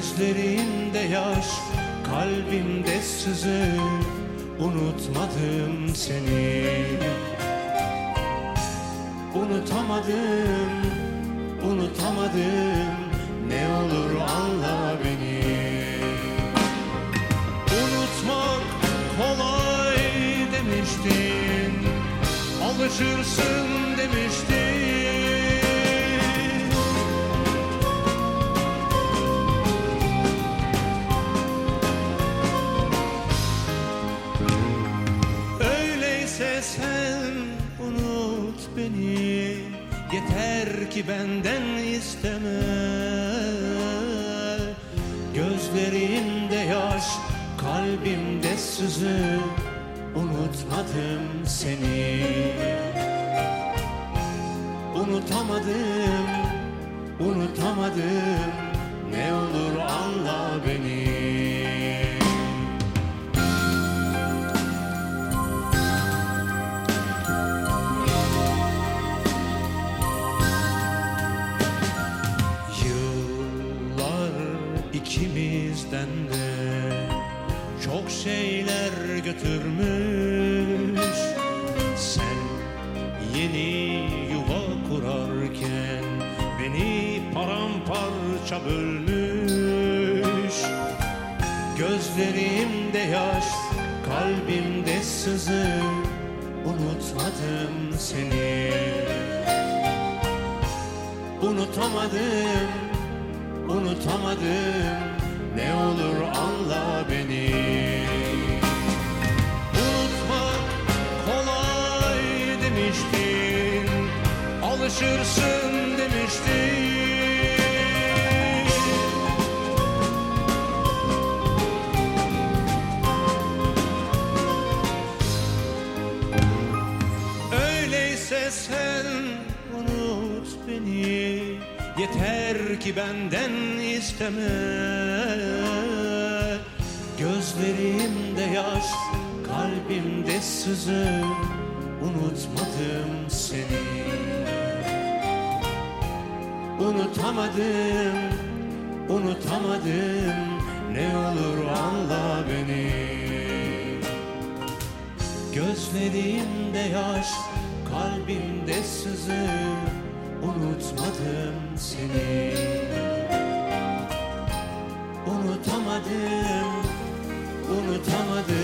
Gözlerimde yaş Kalbimde sızı Unutmadım seni. Unutamadım Unutamadım Ne olur anla beni. Unutmak kolay demiştin Alışırsın demiştin Yeter ki benden isteme. Gözlerimde yaş Kalbimde sızı Unutmadım seni. Unutamadım Unutamadım Ne olur anla beni ikimizden de çok şeyler götürmüş. Sen yeni yuva kurarken beni paramparça bölmüş. Gözlerimde yaş, kalbimde sızı Unutmadım seni. Unutamadım, unutamadım. Ne olur anla beni. Unutmak kolay demiştin Alışırsın Yeter ki benden isteme. Gözlerimde yaş Kalbimde sızı. Unutmadım seni. Unutamadım Unutamadım. Ne olur anla beni. Gözlerimde yaş, kalbimde sızı Unutmadım seni. Unutamadım, unutamadım